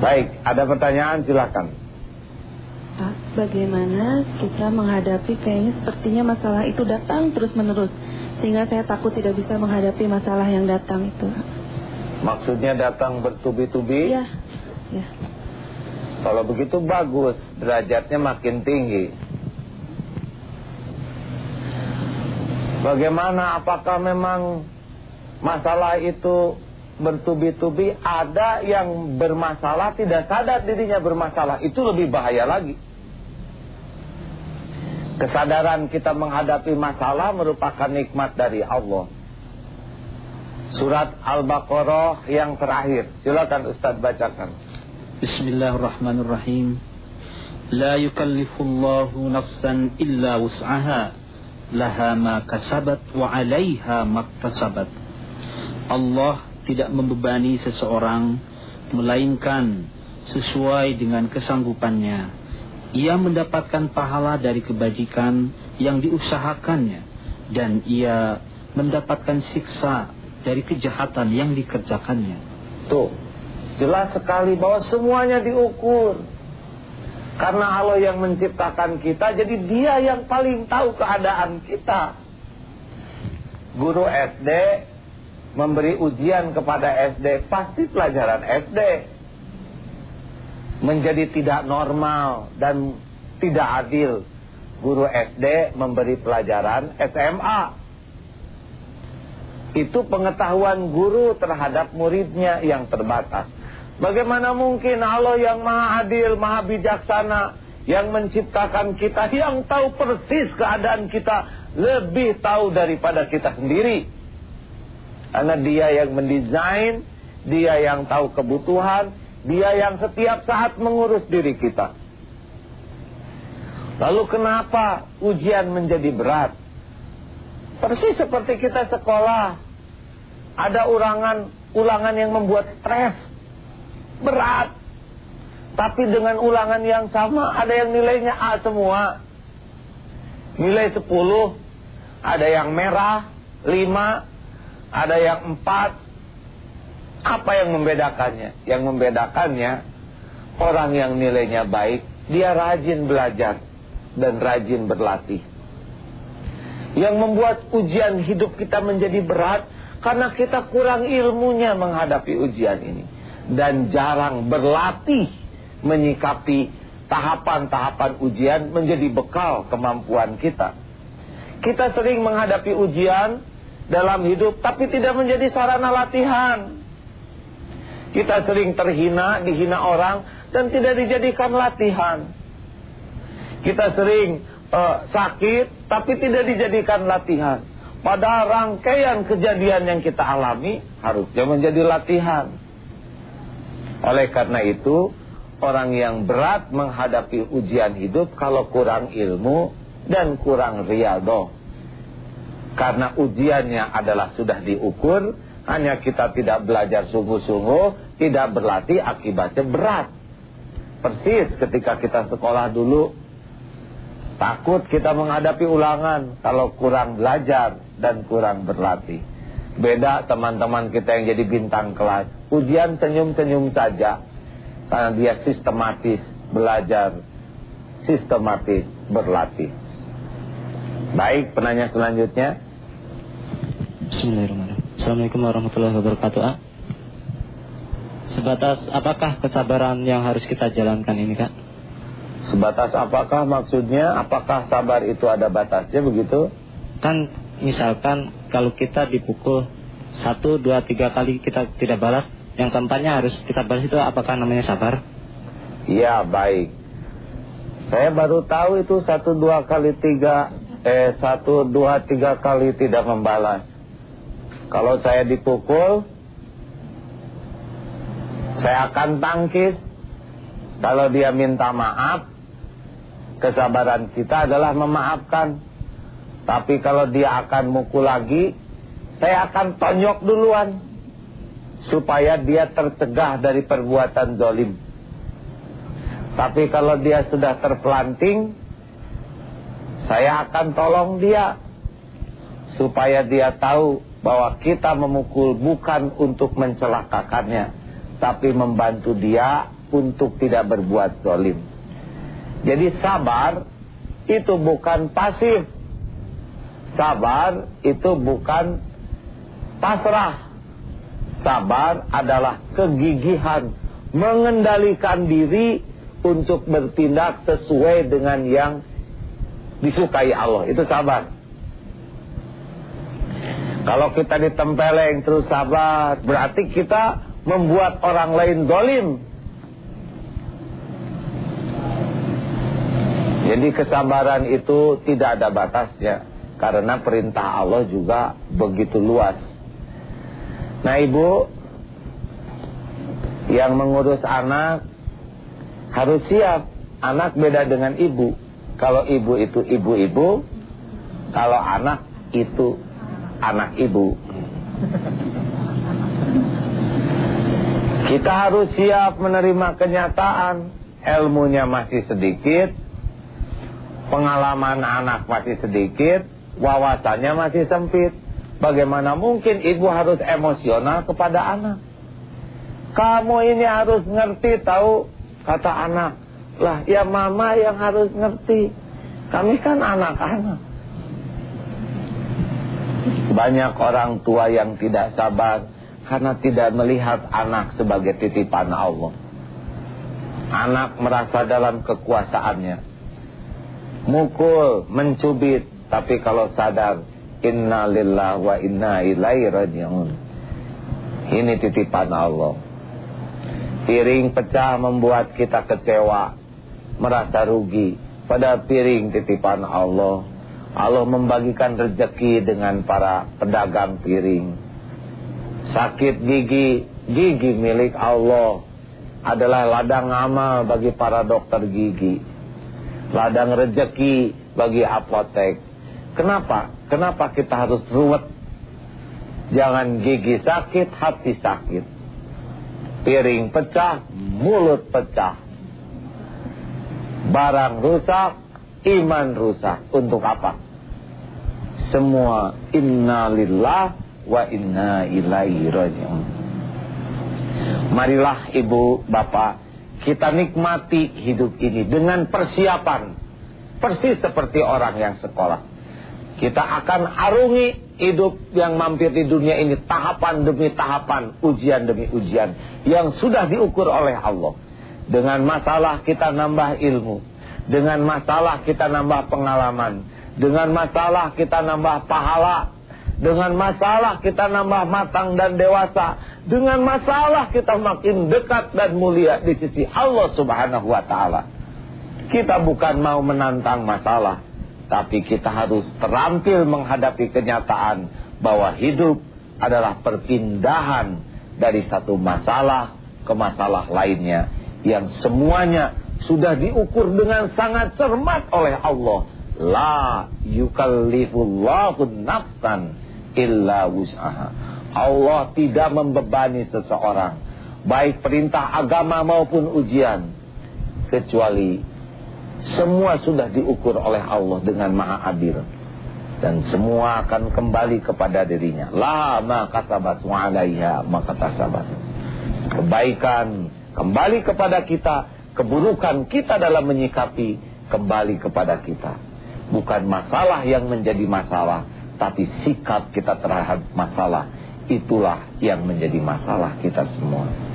Baik, ada pertanyaan silakan. Pak, bagaimana kita menghadapi kayaknya sepertinya masalah itu datang terus menerus sehingga saya takut tidak bisa menghadapi masalah yang datang itu. Maksudnya datang bertubi-tubi? Iya. Ya. Kalau begitu bagus, derajatnya makin tinggi. Bagaimana apakah memang masalah itu bertubi-tubi ada yang bermasalah tidak sadar dirinya bermasalah. Itu lebih bahaya lagi. Kesadaran kita menghadapi masalah merupakan nikmat dari Allah. Surat Al-Baqarah yang terakhir. Silakan Ustaz bacakan. Bismillahirrahmanirrahim. La yukallifullahu nafsan illa wus'aha. Laha ma kasabat wa 'alaiha maktasabat Allah tidak membebani seseorang melainkan sesuai dengan kesanggupannya. Ia mendapatkan pahala dari kebajikan yang diusahakannya dan ia mendapatkan siksa dari kejahatan yang dikerjakannya. Tuh, jelas sekali bahwa semuanya diukur. Karena Allah yang menciptakan kita, jadi dia yang paling tahu keadaan kita. Guru SD memberi ujian kepada SD, pasti pelajaran SD menjadi tidak normal dan tidak adil. Guru SD memberi pelajaran SMA. Itu pengetahuan guru terhadap muridnya yang terbatas. Bagaimana mungkin Allah yang maha adil, maha bijaksana, yang menciptakan kita, yang tahu persis keadaan kita, lebih tahu daripada kita sendiri. Karena dia yang mendesain, dia yang tahu kebutuhan, dia yang setiap saat mengurus diri kita. Lalu kenapa ujian menjadi berat? Persis seperti kita sekolah. Ada ulangan ulangan yang membuat stres. Berat. Tapi dengan ulangan yang sama ada yang nilainya A semua. Nilai 10, ada yang merah, 5, ada yang empat. Apa yang membedakannya? Yang membedakannya, orang yang nilainya baik, dia rajin belajar dan rajin berlatih. Yang membuat ujian hidup kita menjadi berat, karena kita kurang ilmunya menghadapi ujian ini. Dan jarang berlatih menyikapi tahapan-tahapan ujian menjadi bekal kemampuan kita. Kita sering menghadapi ujian dalam hidup tapi tidak menjadi sarana latihan. Kita sering terhina, dihina orang dan tidak dijadikan latihan. Kita sering uh, sakit tapi tidak dijadikan latihan. Pada rangkaian kejadian yang kita alami harusnya menjadi latihan. Oleh karena itu, orang yang berat menghadapi ujian hidup kalau kurang ilmu dan kurang riadoh karena ujiannya adalah sudah diukur, hanya kita tidak belajar sungguh-sungguh, tidak berlatih, akibatnya berat. Persis ketika kita sekolah dulu, takut kita menghadapi ulangan kalau kurang belajar dan kurang berlatih. Beda teman-teman kita yang jadi bintang kelas. Ujian senyum-senyum saja. Karena dia sistematis belajar, sistematis berlatih. Baik, penanya selanjutnya. Bismillahirrahmanirrahim. Assalamualaikum warahmatullahi wabarakatuh. Ah. Sebatas apakah kesabaran yang harus kita jalankan ini, Kak? Sebatas apakah maksudnya? Apakah sabar itu ada batasnya begitu? Kan misalkan kalau kita dipukul satu, dua, tiga kali kita tidak balas, yang keempatnya harus kita balas itu apakah namanya sabar? Iya, baik. Saya baru tahu itu satu, dua kali tiga eh satu dua tiga kali tidak membalas. Kalau saya dipukul, saya akan tangkis. Kalau dia minta maaf, kesabaran kita adalah memaafkan. Tapi kalau dia akan mukul lagi, saya akan tonyok duluan. Supaya dia tercegah dari perbuatan dolim. Tapi kalau dia sudah terpelanting, saya akan tolong dia supaya dia tahu bahwa kita memukul bukan untuk mencelakakannya tapi membantu dia untuk tidak berbuat zalim. Jadi sabar itu bukan pasif. Sabar itu bukan pasrah. Sabar adalah kegigihan mengendalikan diri untuk bertindak sesuai dengan yang disukai Allah. Itu sabar. Kalau kita ditempeleng terus sabar, berarti kita membuat orang lain dolim. Jadi kesabaran itu tidak ada batasnya. Karena perintah Allah juga begitu luas. Nah ibu, yang mengurus anak harus siap. Anak beda dengan ibu. Kalau ibu itu ibu-ibu, kalau anak itu anak ibu. Kita harus siap menerima kenyataan. Ilmunya masih sedikit. Pengalaman anak masih sedikit. Wawasannya masih sempit. Bagaimana mungkin ibu harus emosional kepada anak? Kamu ini harus ngerti tahu kata anak. Lah ya mama yang harus ngerti. Kami kan anak-anak. Banyak orang tua yang tidak sabar karena tidak melihat anak sebagai titipan Allah. Anak merasa dalam kekuasaannya. Mukul, mencubit, tapi kalau sadar, inna lillah wa inna ilaihi raji'un. Ini titipan Allah. Piring pecah membuat kita kecewa, merasa rugi. Pada piring titipan Allah Allah membagikan rezeki dengan para pedagang piring. Sakit gigi, gigi milik Allah adalah ladang amal bagi para dokter gigi. Ladang rezeki bagi apotek. Kenapa? Kenapa kita harus ruwet? Jangan gigi sakit, hati sakit. Piring pecah, mulut pecah. Barang rusak, iman rusak. Untuk apa? Semua inna lillah wa inna ilaihi raji'un. Marilah ibu bapak kita nikmati hidup ini dengan persiapan persis seperti orang yang sekolah. Kita akan arungi hidup yang mampir di dunia ini tahapan demi tahapan, ujian demi ujian yang sudah diukur oleh Allah. Dengan masalah kita nambah ilmu, dengan masalah kita nambah pengalaman. Dengan masalah kita nambah pahala. Dengan masalah kita nambah matang dan dewasa. Dengan masalah kita makin dekat dan mulia di sisi Allah subhanahu wa ta'ala. Kita bukan mau menantang masalah. Tapi kita harus terampil menghadapi kenyataan bahwa hidup adalah perpindahan dari satu masalah ke masalah lainnya. Yang semuanya sudah diukur dengan sangat cermat oleh Allah. La yukallifullahu nafsan illa wus'aha. Allah tidak membebani seseorang. Baik perintah agama maupun ujian. Kecuali semua sudah diukur oleh Allah dengan maha adil. Dan semua akan kembali kepada dirinya. La ma kasabat wa alaiha ma Kebaikan kembali kepada kita keburukan kita dalam menyikapi kembali kepada kita. Bukan masalah yang menjadi masalah, tapi sikap kita terhadap masalah. Itulah yang menjadi masalah kita semua.